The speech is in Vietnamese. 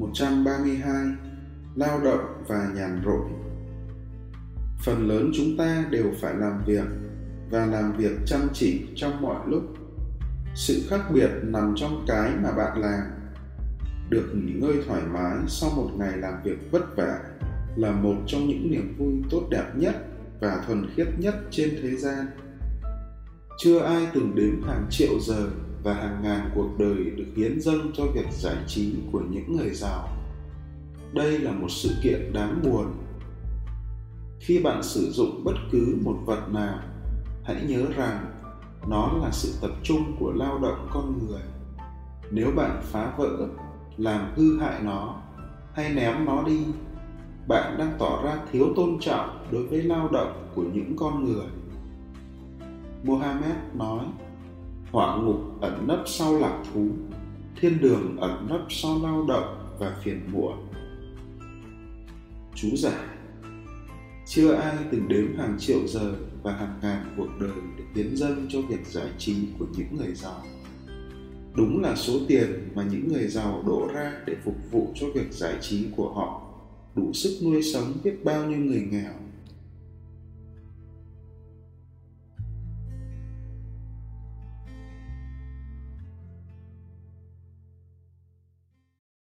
132 Lao động và nhàn rỗi Phần lớn chúng ta đều phải làm việc và làm việc chăm chỉ trong mọi lúc. Sự khác biệt nằm trong cái mà bạn làm. Được nghỉ ngơi thoải mái sau một ngày làm việc vất vả là một trong những niềm vui tốt đẹp nhất và thuần khiết nhất trên thế gian. Chưa ai từng đếm hàng triệu giờ và hàng ngàn cuộc đời được hiến dâng cho việc giải trí của những người giàu. Đây là một sự kiện đáng buồn. Khi bạn sử dụng bất cứ một vật nào, hãy nhớ rằng nó là sự tập trung của lao động con người. Nếu bạn phá vỡ, làm hư hại nó hay ném nó đi, bạn đang tỏ ra thiếu tôn trọng đối với lao động của những con người. Mohammed nói, hỏa ngục ẩn nấp sau lạc thú, thiên đường ẩn nấp sau lao động và phiền muộn. Chú giải chưa ai từng đếm hàng triệu giờ và hàng ngàn cuộc đời được hiến dâng cho việc giải trí của những người giàu. Đúng là số tiền mà những người giàu đổ ra để phục vụ cho việc giải trí của họ, đủ sức nuôi sống biết bao nhiêu người nghèo.